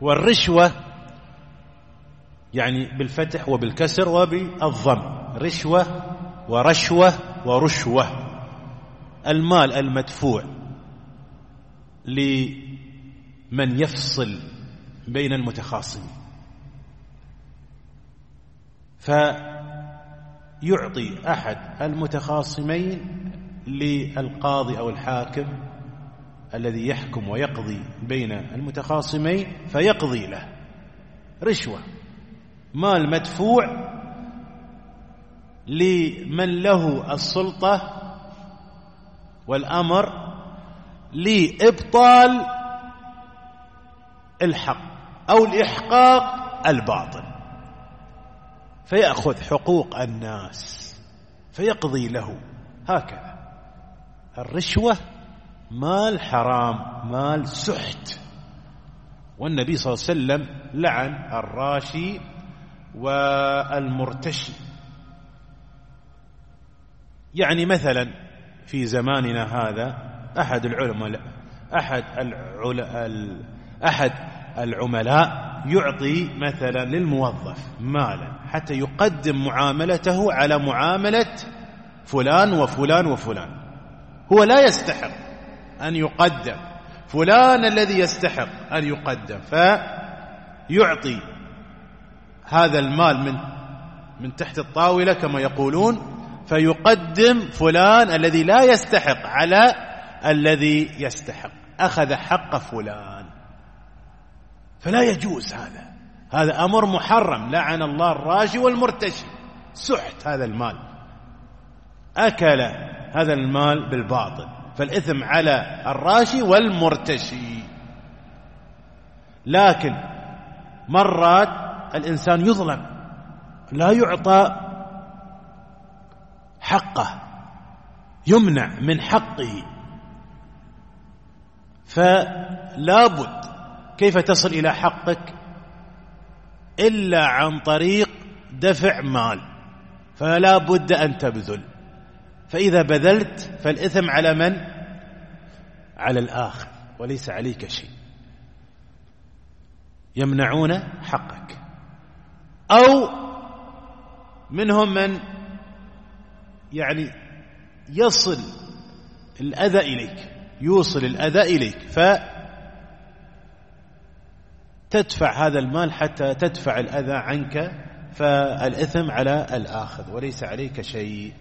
والرشوة يعني بالفتح وبالكسر وبالضم. رشوة ورشوة ورشوة. المال المدفوع لمن يفصل بين المتخاصمين. فيعطي أحد المتخاصمين للقاضي أو الحاكم الذي يحكم ويقضي بين المتخاصمين فيقضي له. رشوة. مال مدفوع لمن له السلطة والأمر لإبطال الحق أو لإحقاق الباطل. فيأخذ حقوق الناس فيقضي له. هكذا. الرشوة مال حرام مال سحت. والنبي صلى الله عليه وسلم لعن الراشي والمرتشي. يعني مثلا في زماننا هذا أحد العلماء أحد العل... أحد العملاء يعطي مثلا للموظف مالا حتى يقدم معاملته على معاملة فلان وفلان وفلان. هو لا يستحق أن يقدم. فلان الذي يستحق أن يقدم فيعطي هذا المال من من تحت الطاولة كما يقولون فيقدم فلان الذي لا يستحق على الذي يستحق. أخذ حق فلان. فلا يجوز هذا. هذا أمر محرم. لعن الله الراشي والمرتشي. سحت هذا المال. أكل هذا المال بالباطل. فالإثم على الراشي والمرتشي. لكن مرات الإنسان يظلم لا يعطى حقه يمنع من حقه. فلا بد كيف تصل إلى حقك؟ إلا عن طريق دفع مال فلا بد أن تبذل. فإذا بذلت فالإثم على من؟ على الآخر وليس عليك شيء. يمنعون حقك. أو منهم من يعني يصل الأذى إليك يوصل الأذى إليك فتدفع هذا المال حتى تدفع الأذى عنك فالإثم على الآخذ وليس عليك شيء.